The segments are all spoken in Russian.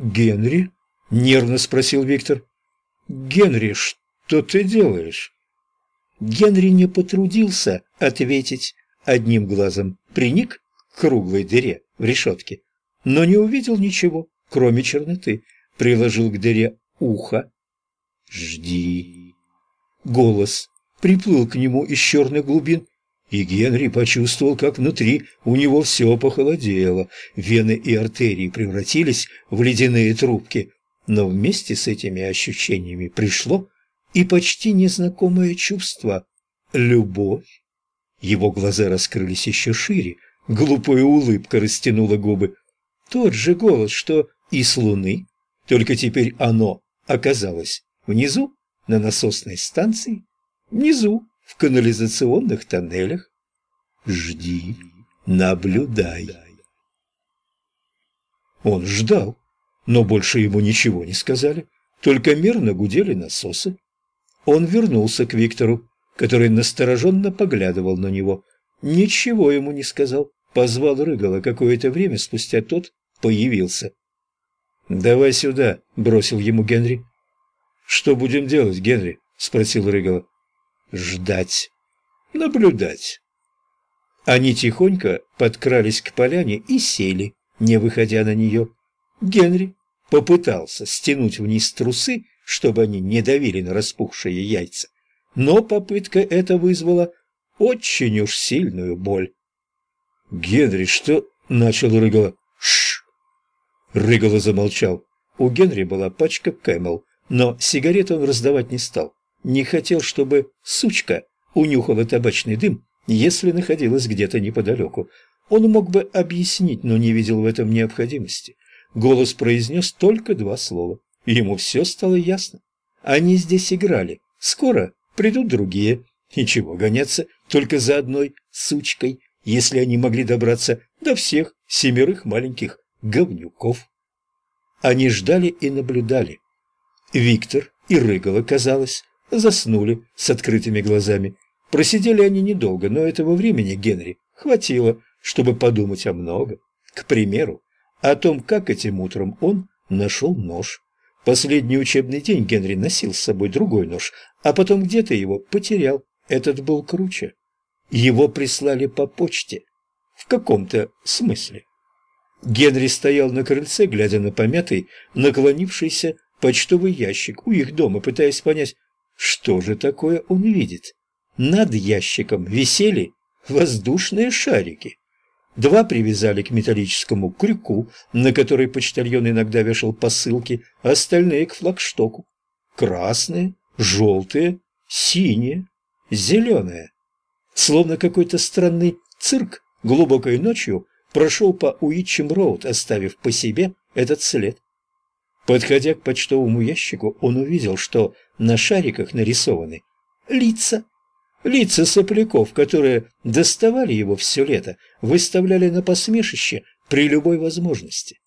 Генри?» – нервно спросил Виктор. «Генри, что ты делаешь?» Генри не потрудился ответить одним глазом, приник к круглой дыре в решетке, но не увидел ничего, кроме черноты, приложил к дыре ухо. «Жди!» Голос приплыл к нему из черных глубин, и Генри почувствовал, как внутри у него все похолодело, вены и артерии превратились в ледяные трубки. Но вместе с этими ощущениями пришло и почти незнакомое чувство – любовь. Его глаза раскрылись еще шире, глупая улыбка растянула губы. Тот же голос, что и с луны, только теперь оно оказалось внизу, на насосной станции, внизу, в канализационных тоннелях. Жди, наблюдай. Он ждал, но больше ему ничего не сказали, только мерно гудели насосы. Он вернулся к Виктору, который настороженно поглядывал на него. Ничего ему не сказал. Позвал Рыгала какое-то время спустя тот появился. «Давай сюда», — бросил ему Генри. «Что будем делать, Генри?» — спросил Рыгала. «Ждать. Наблюдать». Они тихонько подкрались к поляне и сели, не выходя на нее. Генри попытался стянуть вниз трусы, чтобы они не давили на распухшие яйца, но попытка эта вызвала очень уж сильную боль. «Генри, что...» — начал Рыгала. «Шш!» Рыгала замолчал. У Генри была пачка Кэмел, но сигарет он раздавать не стал. Не хотел, чтобы сучка унюхала табачный дым, если находилась где-то неподалеку. Он мог бы объяснить, но не видел в этом необходимости. Голос произнес только два слова. Ему все стало ясно. Они здесь играли. Скоро придут другие. И чего гоняться только за одной сучкой, если они могли добраться до всех семерых маленьких говнюков. Они ждали и наблюдали. Виктор и Рыгова, казалось, заснули с открытыми глазами. Просидели они недолго, но этого времени Генри хватило, чтобы подумать о многом. К примеру, о том, как этим утром он нашел нож. Последний учебный день Генри носил с собой другой нож, а потом где-то его потерял. Этот был круче. Его прислали по почте. В каком-то смысле. Генри стоял на крыльце, глядя на помятый, наклонившийся почтовый ящик у их дома, пытаясь понять, что же такое он видит. Над ящиком висели воздушные шарики. Два привязали к металлическому крюку, на который почтальон иногда вешал посылки, остальные к флагштоку. Красные, желтые, синие, зеленые. Словно какой-то странный цирк глубокой ночью прошел по Уитчем-Роуд, оставив по себе этот след. Подходя к почтовому ящику, он увидел, что на шариках нарисованы лица Лица сопляков, которые доставали его все лето, выставляли на посмешище при любой возможности.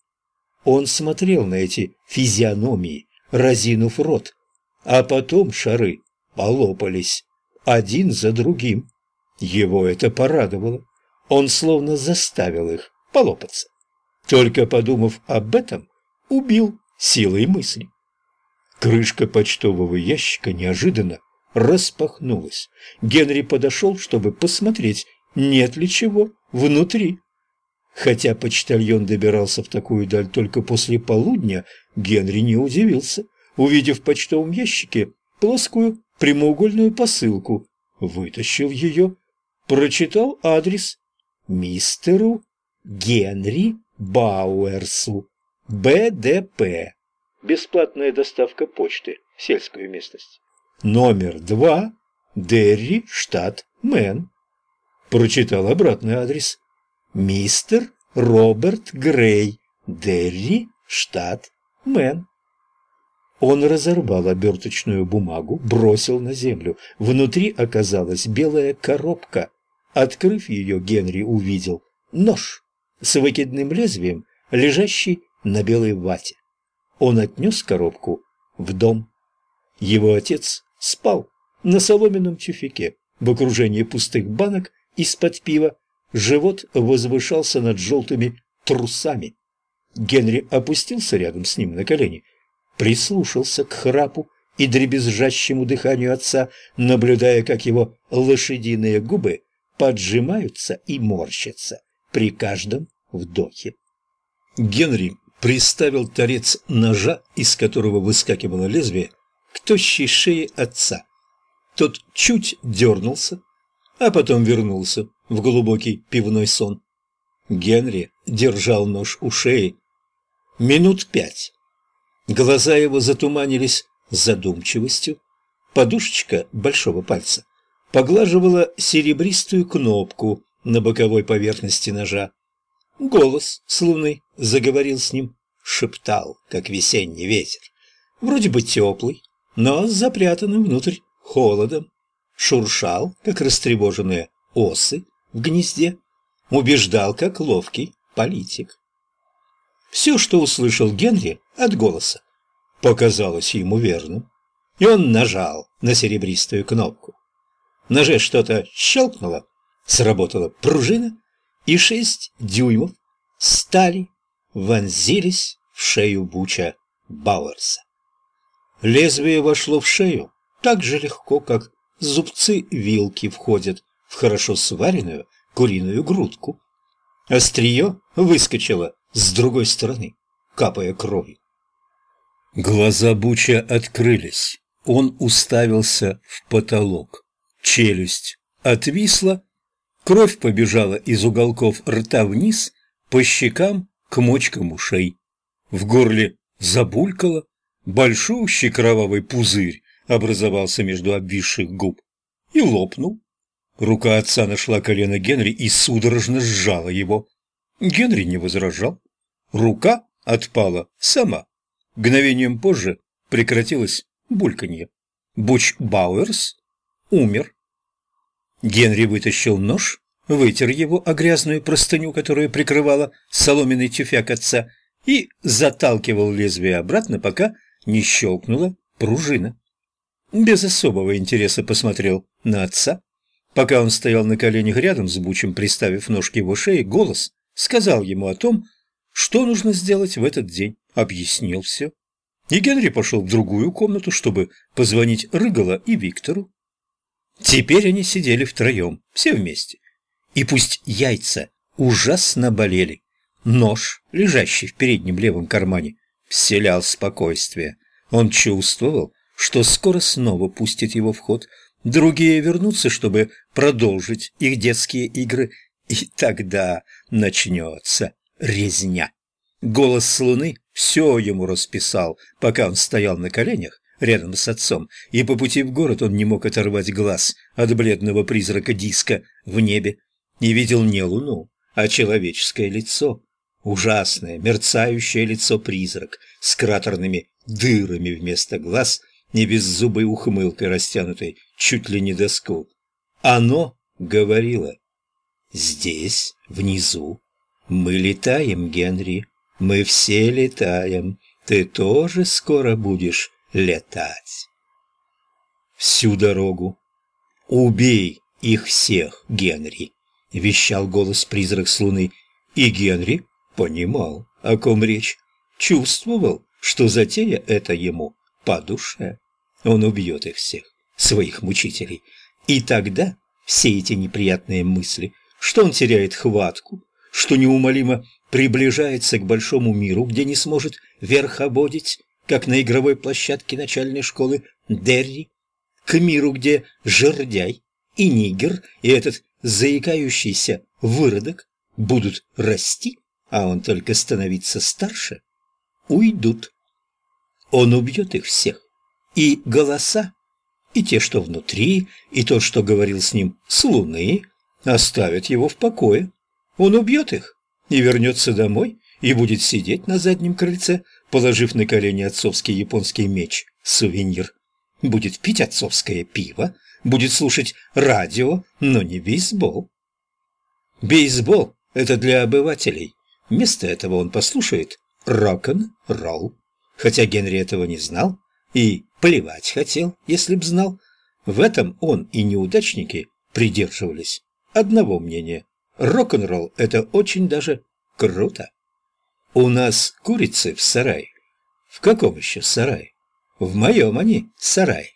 Он смотрел на эти физиономии, разинув рот, а потом шары полопались один за другим. Его это порадовало. Он словно заставил их полопаться. Только подумав об этом, убил силой мысли. Крышка почтового ящика неожиданно распахнулась. Генри подошел, чтобы посмотреть, нет ли чего внутри. Хотя почтальон добирался в такую даль только после полудня, Генри не удивился, увидев в почтовом ящике плоскую прямоугольную посылку. Вытащил ее, прочитал адрес мистеру Генри Бауэрсу, БДП. Бесплатная доставка почты в сельскую местность. Номер два, Дерри, штат Мэн. Прочитал обратный адрес. Мистер Роберт Грей, Дерри, штат Мэн. Он разорвал оберточную бумагу, бросил на землю. Внутри оказалась белая коробка. Открыв ее, Генри увидел нож с выкидным лезвием, лежащий на белой вате. Он отнес коробку в дом. Его отец спал на соломенном тюфике в окружении пустых банок из-под пива. Живот возвышался над желтыми трусами. Генри опустился рядом с ним на колени, прислушался к храпу и дребезжащему дыханию отца, наблюдая, как его лошадиные губы поджимаются и морщатся при каждом вдохе. Генри приставил торец ножа, из которого выскакивало лезвие, к тощей шее отца. Тот чуть дернулся, а потом вернулся в глубокий пивной сон. Генри держал нож у шеи минут пять. Глаза его затуманились задумчивостью. Подушечка большого пальца поглаживала серебристую кнопку на боковой поверхности ножа. Голос с луны заговорил с ним, шептал, как весенний ветер. Вроде бы теплый, но с запрятанным внутрь холодом. Шуршал, как растревоженные осы в гнезде. Убеждал, как ловкий политик. Все, что услышал Генри от голоса, показалось ему верным, и он нажал на серебристую кнопку. Ноже что-то щелкнуло, сработала пружина, и шесть дюймов стали вонзились в шею Буча Бауэрса. Лезвие вошло в шею так же легко, как зубцы вилки входят в хорошо сваренную куриную грудку. Острие выскочило с другой стороны, капая кровью. Глаза Буча открылись. Он уставился в потолок. Челюсть отвисла, кровь побежала из уголков рта вниз, по щекам к мочкам ушей. В горле забулькало, большущий кровавый пузырь образовался между обвисших губ и лопнул. Рука отца нашла колено Генри и судорожно сжала его. Генри не возражал. Рука отпала сама. Мгновением позже прекратилось бульканье. Буч Бауэрс умер. Генри вытащил нож, вытер его о грязную простыню, которая прикрывала соломенный тюфяк отца, и заталкивал лезвие обратно, пока не щелкнула пружина. Без особого интереса посмотрел на отца. Пока он стоял на коленях рядом с Бучем, приставив нож к его шее, голос сказал ему о том, что нужно сделать в этот день объяснил все. И Генри пошел в другую комнату, чтобы позвонить Рыгала и Виктору. Теперь они сидели втроем, все вместе. И пусть яйца ужасно болели, нож, лежащий в переднем левом кармане, вселял спокойствие. Он чувствовал, что скоро снова пустит его в ход. Другие вернутся, чтобы продолжить их детские игры, и тогда начнется резня. Голос с луны все ему расписал, пока он стоял на коленях рядом с отцом, и по пути в город он не мог оторвать глаз от бледного призрака диска в небе и видел не луну, а человеческое лицо, ужасное, мерцающее лицо-призрак с кратерными дырами вместо глаз и беззубой ухмылкой, растянутой чуть ли не до скул. Оно говорило «Здесь, внизу, мы летаем, Генри». Мы все летаем, ты тоже скоро будешь летать. Всю дорогу. Убей их всех, Генри, вещал голос призрак с луны. И Генри понимал, о ком речь, чувствовал, что затея это ему по душе. Он убьет их всех, своих мучителей. И тогда все эти неприятные мысли, что он теряет хватку, что неумолимо приближается к большому миру, где не сможет верховодить, как на игровой площадке начальной школы Дерри, к миру, где жердяй и нигер, и этот заикающийся выродок будут расти, а он только становиться старше, уйдут. Он убьет их всех, и голоса, и те, что внутри, и то, что говорил с ним с луны, оставят его в покое. Он убьет их, и вернется домой и будет сидеть на заднем крыльце, положив на колени отцовский японский меч, сувенир. Будет пить отцовское пиво, будет слушать радио, но не бейсбол. Бейсбол – это для обывателей. Вместо этого он послушает рок-н-ролл. Хотя Генри этого не знал и плевать хотел, если б знал. В этом он и неудачники придерживались одного мнения Рок-н-ролл – это очень даже круто. У нас курицы в сарае. В каком еще сарае? В моем они сарай.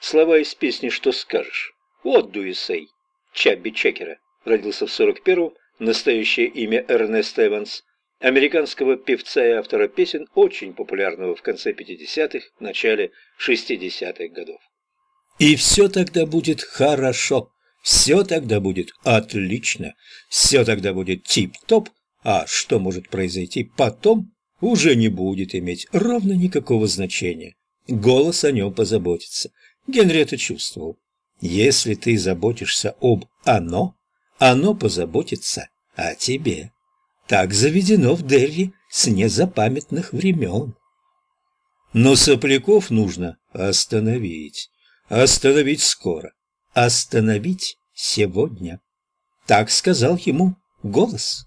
Слова из песни «Что скажешь?» Вот Дуисей, Чабби Чекера, родился в 41-м, настоящее имя Эрнест Эванс, американского певца и автора песен, очень популярного в конце 50-х, начале 60-х годов. И все тогда будет хорошо, все тогда будет отлично, все тогда будет тип-топ, а что может произойти потом, уже не будет иметь ровно никакого значения. Голос о нем позаботится. Генри это чувствовал. Если ты заботишься об «оно», оно позаботится о тебе. Так заведено в Дерри с незапамятных времен. Но сопляков нужно остановить. Остановить скоро. Остановить сегодня. Так сказал ему голос.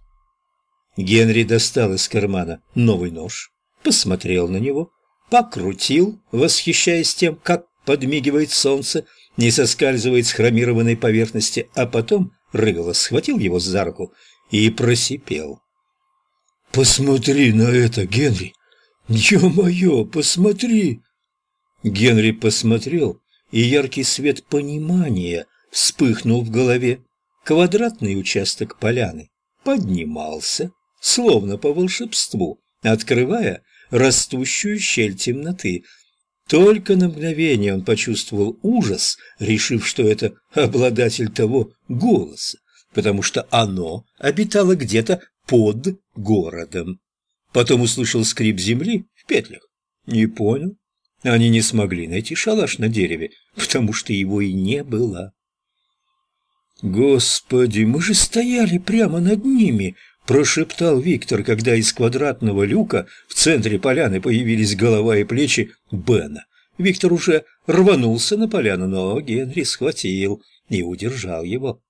Генри достал из кармана новый нож, посмотрел на него, покрутил, восхищаясь тем, как подмигивает солнце, не соскальзывает с хромированной поверхности, а потом Рыгало схватил его за руку и просипел. «Посмотри на это, Генри! Ё-моё, посмотри!» Генри посмотрел, и яркий свет понимания вспыхнул в голове. Квадратный участок поляны поднимался, словно по волшебству, открывая растущую щель темноты. Только на мгновение он почувствовал ужас, решив, что это обладатель того голоса, потому что оно обитало где-то под городом. Потом услышал скрип земли в петлях. Не понял. Они не смогли найти шалаш на дереве, потому что его и не было. «Господи, мы же стояли прямо над ними!» Прошептал Виктор, когда из квадратного люка в центре поляны появились голова и плечи Бена. Виктор уже рванулся на поляну, но Генри схватил и удержал его.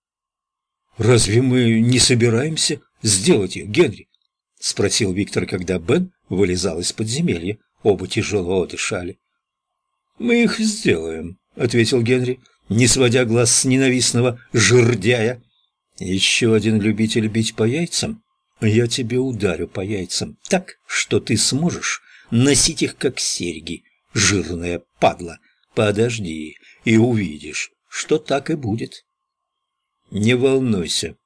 «Разве мы не собираемся сделать ее, Генри?» — спросил Виктор, когда Бен вылезал из подземелья. Оба тяжело дышали. «Мы их сделаем», — ответил Генри, не сводя глаз с ненавистного жердяя. «Еще один любитель бить по яйцам? Я тебе ударю по яйцам так, что ты сможешь носить их как серьги, жирная падла. Подожди, и увидишь, что так и будет». «Не волнуйся».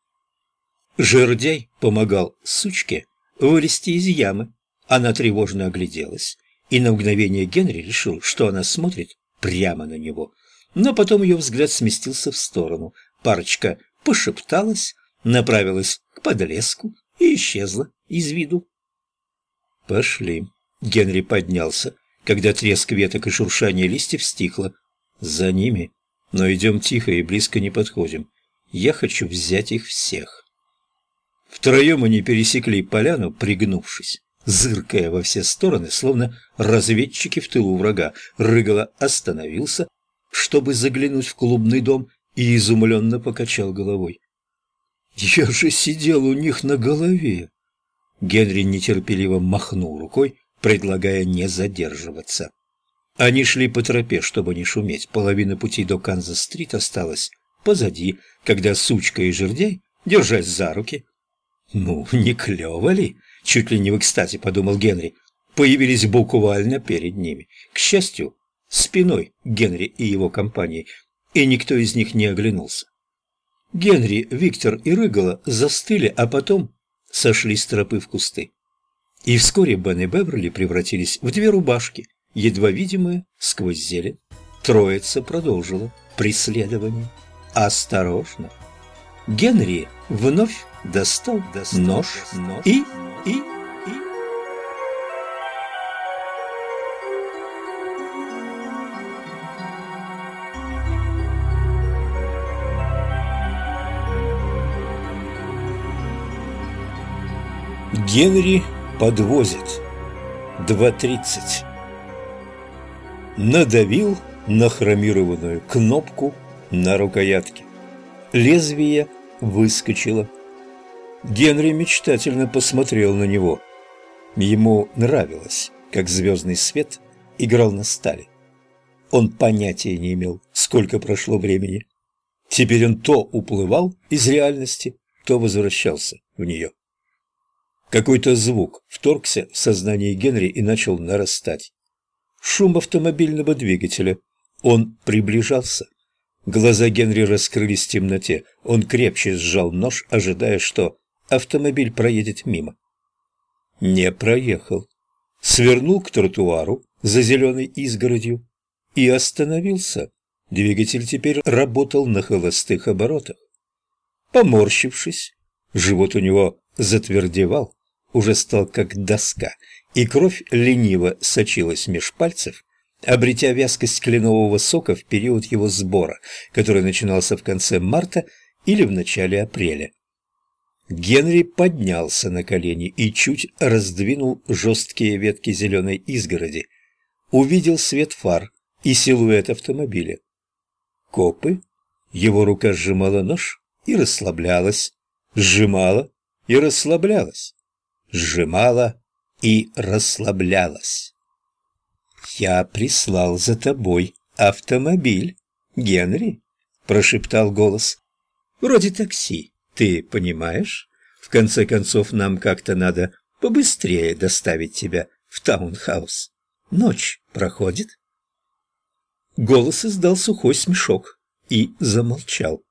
Жердяй помогал сучке вылезти из ямы. Она тревожно огляделась, и на мгновение Генри решил, что она смотрит прямо на него. Но потом ее взгляд сместился в сторону. Парочка пошепталась, направилась к подлеску и исчезла из виду. «Пошли». Генри поднялся, когда треск веток и шуршание листьев стихло. «За ними. Но идем тихо и близко не подходим. Я хочу взять их всех». Втроем они пересекли поляну, пригнувшись, зыркая во все стороны, словно разведчики в тылу врага. Рыгало остановился, чтобы заглянуть в клубный дом, и изумленно покачал головой. «Я же сидел у них на голове!» Генри нетерпеливо махнул рукой, предлагая не задерживаться. Они шли по тропе, чтобы не шуметь. Половина пути до Канзас-стрит осталась позади, когда сучка и жердяй, держась за руки, «Ну, не клево ли?» — чуть ли не в экстазе подумал Генри. Появились буквально перед ними. К счастью, спиной Генри и его компании, и никто из них не оглянулся. Генри, Виктор и Рыгала застыли, а потом сошли с тропы в кусты. И вскоре Бен и Беверли превратились в две рубашки, едва видимые сквозь зелень. Троица продолжила преследование. Осторожно. Генри вновь достал, достал нож, нож и, и, Генри подвозит. 2.30. Надавил на хромированную кнопку на рукоятке. Лезвие выскочило Генри мечтательно посмотрел на него. Ему нравилось, как звездный свет играл на стали. Он понятия не имел, сколько прошло времени. Теперь он то уплывал из реальности, то возвращался в нее. Какой-то звук вторгся в сознание Генри и начал нарастать. Шум автомобильного двигателя. Он приближался. Глаза Генри раскрылись в темноте. Он крепче сжал нож, ожидая, что автомобиль проедет мимо. Не проехал. Свернул к тротуару за зеленой изгородью и остановился. Двигатель теперь работал на холостых оборотах. Поморщившись, живот у него затвердевал, уже стал как доска, и кровь лениво сочилась меж пальцев, обретя вязкость кленового сока в период его сбора, который начинался в конце марта или в начале апреля. Генри поднялся на колени и чуть раздвинул жесткие ветки зеленой изгороди. Увидел свет фар и силуэт автомобиля. Копы? Его рука сжимала нож и расслаблялась, сжимала и расслаблялась, сжимала и расслаблялась. «Я прислал за тобой автомобиль, Генри», — прошептал голос. «Вроде такси, ты понимаешь? В конце концов, нам как-то надо побыстрее доставить тебя в таунхаус. Ночь проходит». Голос издал сухой смешок и замолчал.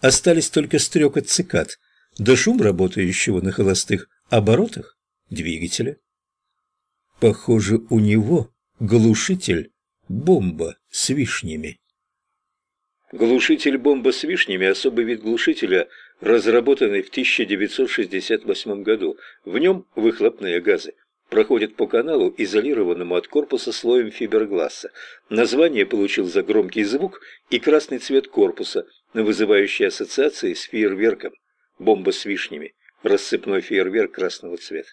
Остались только стрекот цикад, да шум работающего на холостых оборотах двигателя. Похоже, у него глушитель бомба с вишнями. Глушитель-бомба с вишнями – особый вид глушителя, разработанный в 1968 году. В нем выхлопные газы проходят по каналу, изолированному от корпуса слоем фибергласса. Название получил за громкий звук и красный цвет корпуса, вызывающий ассоциации с фейерверком. Бомба с вишнями – рассыпной фейерверк красного цвета.